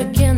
again.